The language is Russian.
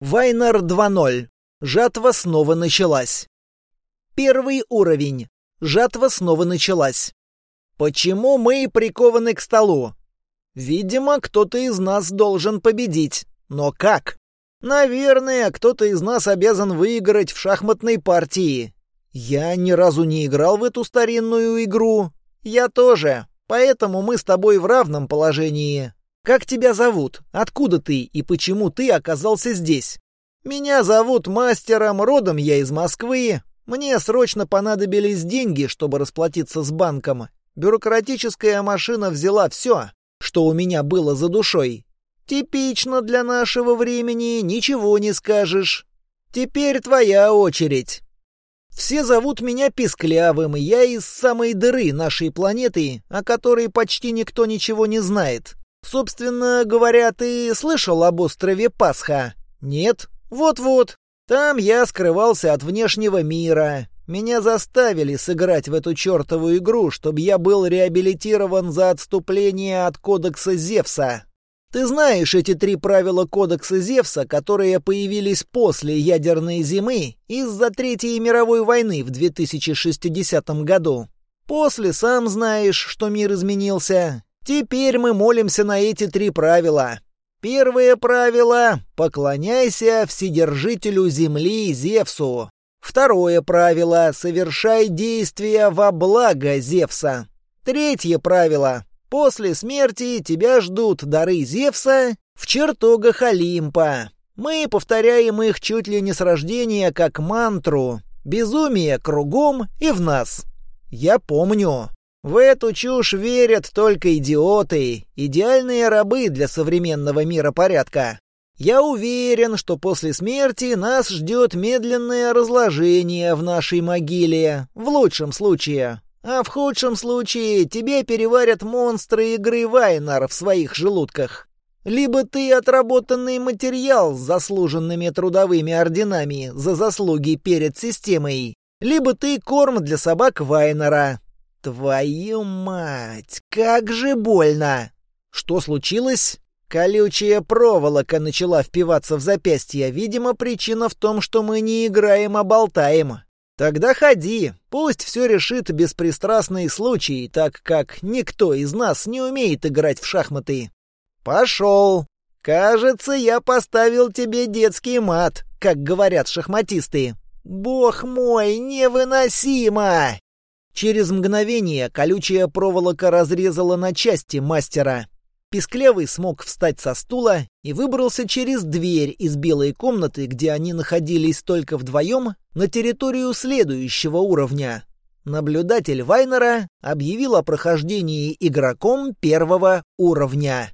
Вайнер 2.0. Жатва снова началась. Первый уровень. Жатва снова началась. Почему мы прикованы к столу? Видимо, кто-то из нас должен победить. Но как? Наверное, кто-то из нас обязан выиграть в шахматной партии. Я ни разу не играл в эту старинную игру. Я тоже. Поэтому мы с тобой в равном положении. Как тебя зовут? Откуда ты и почему ты оказался здесь? Меня зовут Мастером, родом я из Москвы. Мне срочно понадобились деньги, чтобы расплатиться с банком. Бюрократическая машина взяла все, что у меня было за душой. Типично для нашего времени, ничего не скажешь. Теперь твоя очередь. Все зовут меня Писклявым, я из самой дыры нашей планеты, о которой почти никто ничего не знает. Собственно говоря, ты слышал об острове Пасха? Нет? Вот-вот. Там я скрывался от внешнего мира. Меня заставили сыграть в эту чертову игру, чтобы я был реабилитирован за отступление от кодекса Зевса. Ты знаешь эти три правила кодекса Зевса, которые появились после ядерной зимы из-за Третьей мировой войны в 2060 году. После сам знаешь, что мир изменился, Теперь мы молимся на эти три правила. Первое правило — поклоняйся Вседержителю Земли Зевсу. Второе правило — совершай действия во благо Зевса. Третье правило — после смерти тебя ждут дары Зевса в чертогах Олимпа. Мы повторяем их чуть ли не с рождения как мантру. Безумие кругом и в нас. Я помню. В эту чушь верят только идиоты, идеальные рабы для современного миропорядка. Я уверен, что после смерти нас ждет медленное разложение в нашей могиле, в лучшем случае. А в худшем случае тебе переварят монстры игры Вайнар в своих желудках. Либо ты отработанный материал с заслуженными трудовыми орденами за заслуги перед системой, либо ты корм для собак Вайнера, Твою мать, как же больно! Что случилось? Колючая проволока начала впиваться в запястье. Видимо, причина в том, что мы не играем, а болтаем. Тогда ходи, пусть все решит беспристрастный случай, так как никто из нас не умеет играть в шахматы. Пошел. Кажется, я поставил тебе детский мат, как говорят шахматисты. Бог мой, невыносимо! Через мгновение колючая проволока разрезала на части мастера. Писклявый смог встать со стула и выбрался через дверь из белой комнаты, где они находились только вдвоем, на территорию следующего уровня. Наблюдатель Вайнера объявил о прохождении игроком первого уровня.